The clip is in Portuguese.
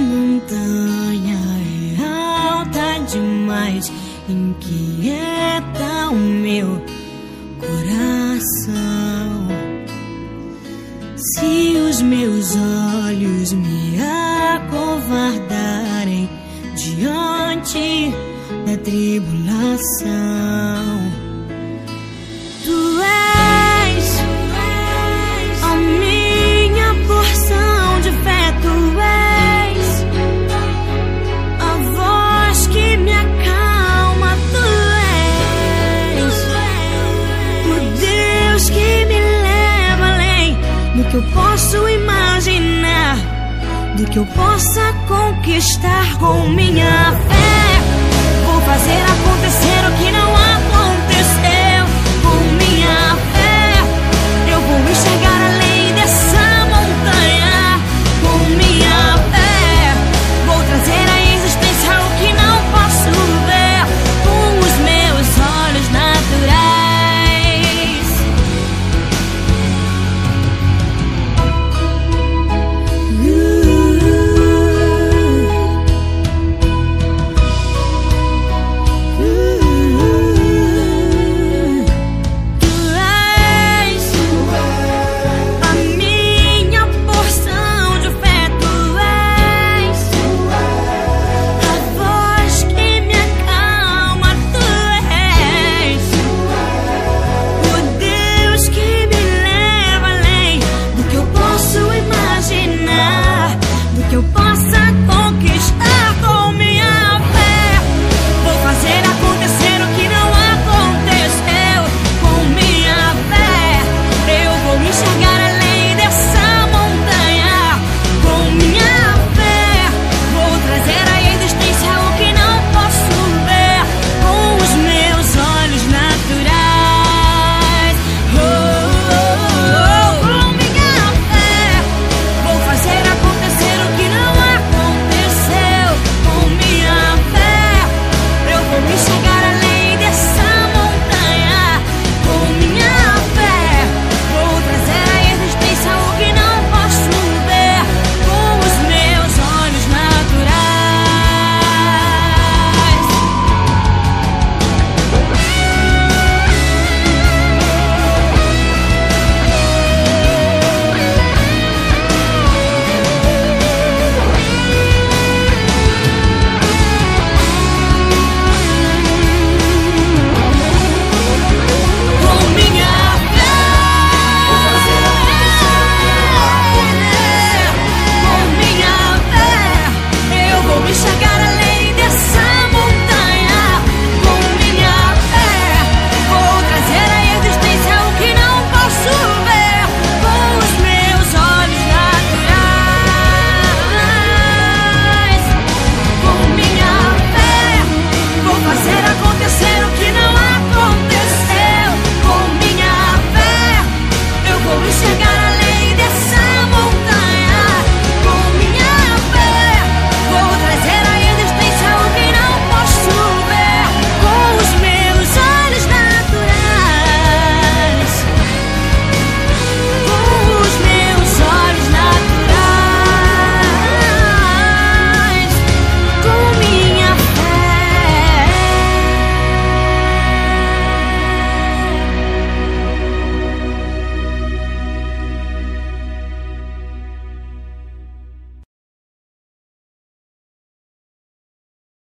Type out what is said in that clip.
montanha é alta demais, inquieta é o meu coração. Se os meus olhos me acovardarem diante da tribulação. posso imaginar do que eu possa conquistar com minha fé. Vou fazer acontecer o que não